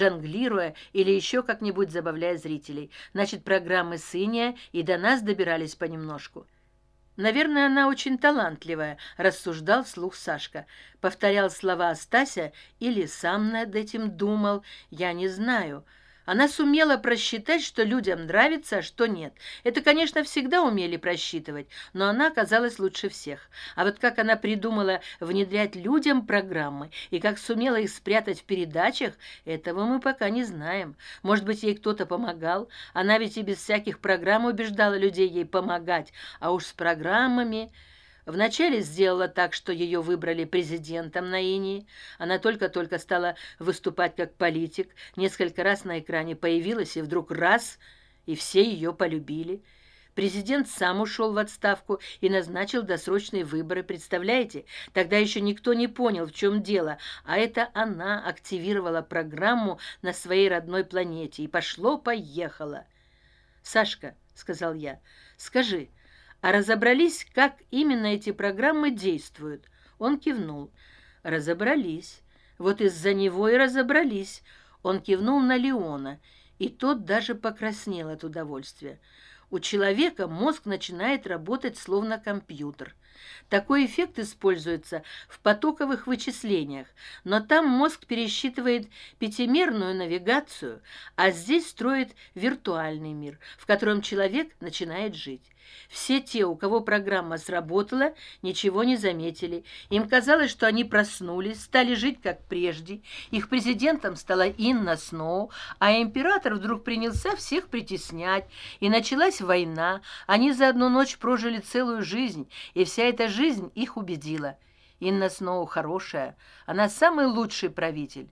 жонглируя или еще как нибудь забавляя зрителей. Значит программы сыния и до нас добирались понемножку. Наверное она очень талантливая рассуждал вслух сашка. Повторял слова стася или сам над этим думал я не знаю она сумела просчитать что людям нравится а что нет. Это конечно всегда умели просчитывать но она оказалась лучше всех. А вот как она придумала внедрять людям программы и как сумела их спрятать в передачах этого мы пока не знаем. Может быть ей кто то помогал? Она ведь и без всяких программ убеждала людей ей помогать. А уж с программами вначале сделала так что ее выбрали президентом на инии она только только стала выступать как политик. Несколько раз на экране появилась и вдруг раз и все ее полюбили. Президент сам ушел в отставку и назначил досрочные выборы представляете? Тогда еще никто не понял в чем дело. А это она активировала программу на своей родной планете и пошло поехало сашка сказал я скажи а разобрались как именно эти программы действуют. Он кивнул. Разобрались. Вот из за него и разобрались. Он кивнул на леона и тот даже покраснел от удовольствия. У человека мозг начинает работать словно компьютер такой эффект используется в потоковых вычислениях но там мозг пересчитывает пятимерную навигацию а здесь строит виртуальный мир в котором человек начинает жить. Все те у кого программа сработала ничего не заметили. Им казалось что они проснулись стали жить как прежде. Их президентом стала инна сноу а император вдруг принялся всех притеснять. И началась война. Они за одну ночь прожили целую жизнь и вся эта жизнь их убедила. Инна сноу хорошая она самый лучший правитель.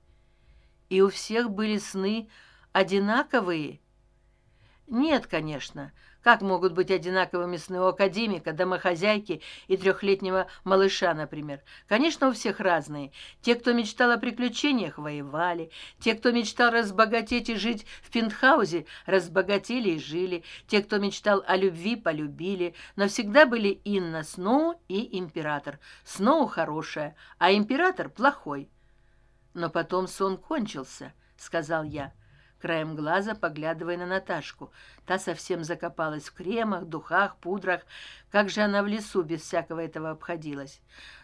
И у всех были сны одинаковые нет конечно. Как могут быть одинаковыми сны у академика домохозяйки и трехлетнего малыша например? Конечно у всех разные. Те кто мечтал о приключениях воевали. Те кто мечтал разбогатеть и жить в пентхаузе разбогатели и жили. Те кто мечтал о любви полюбили. Но всегда были инна сноу и император. Сноу хорошая а император плохой. Но потом сон кончился сказал я краем глаза поглядывая на наташку. Та совсем закопалась в кремах духах пудрах как же она в лесу без всякого этого обходилась.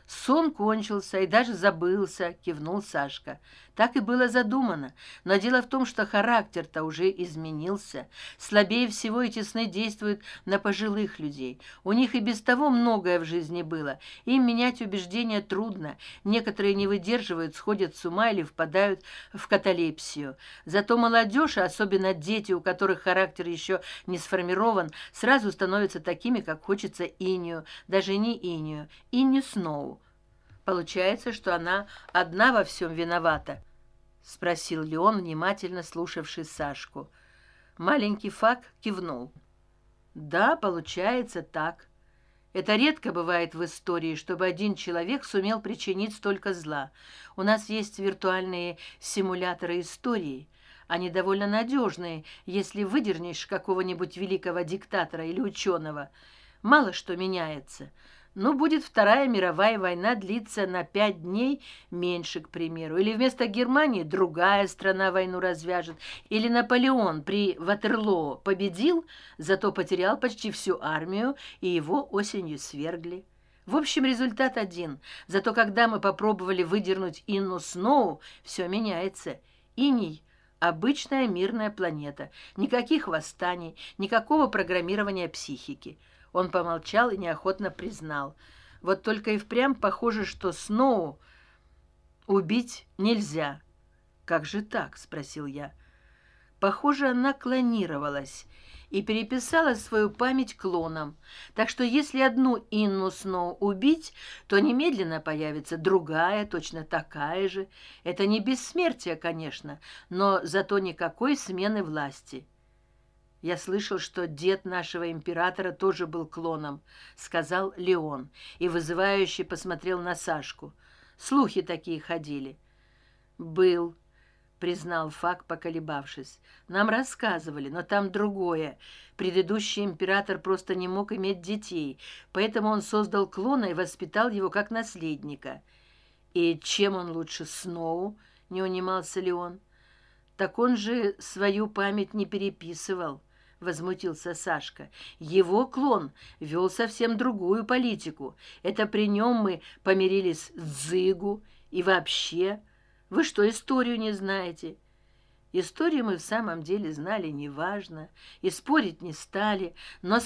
Сон кончился и даже забылся кивнул сашка. Так и было задумано но дело в том что характер то уже изменился. Слабее всего эти сны действуют на пожилых людей. У них и без того многое в жизни было. Им менять убеждения трудно. Некоторые не выдерживают сходят с ума или впадают в каталепсию. Зато молодежь особенно дети у которых характер еще не сформирован сразу становятся такими как хочется инию даже не инию и не сноу. Получается что она одна во всем виновата спросил леон внимательно слушавший сашку. Маленький фак кивнул. Да получается так. Это редко бывает в истории чтобы один человек сумел причинить столько зла. У нас есть виртуальные симуляторы истории. Они довольно надежные если выдернешь какого нибудь великого диктатора или ученого мало что меняется. Ну будет вторая мировая война длиться на пять дней меньше к примеру. Или вместо германии другая страна войну развяжет. Или наполеон при ватерлоо победил зато потерял почти всю армию и его осенью свергли. В общем результат один. Зато когда мы попробовали выдернуть инну сноу все меняется. Иней обычная мирная планета. Никаких восстаний никакого программирования психики он помолчал и неохотно признал. Вот только и впрямь похоже что сноу убить нельзя как же так спросил я. Похоже она клонировалась и переписала свою память клоном. Так что если одну инну сноу убить то немедленно появится другая точно такая же. Это не бессмертие конечно но зато никакой смены власти я слышал что дед нашего императора тоже был клоном сказал леон и вызывающе посмотрел на сашку. Слухи такие ходили. Был признал фак поколебавшись. Нам рассказывали но там другое. Предыдущий император просто не мог иметь детей поэтому он создал клона и воспитал его как наследника. И чем он лучше сноу? Не унимался ли он? Так он же свою память не переписывал возмутился сашка. Его клон вел совсем другую политику. Это при нем мы помирились с зыгу. И вообще вы что историю не знаете? Историю мы в самом деле знали неважно. И спорить не стали. Но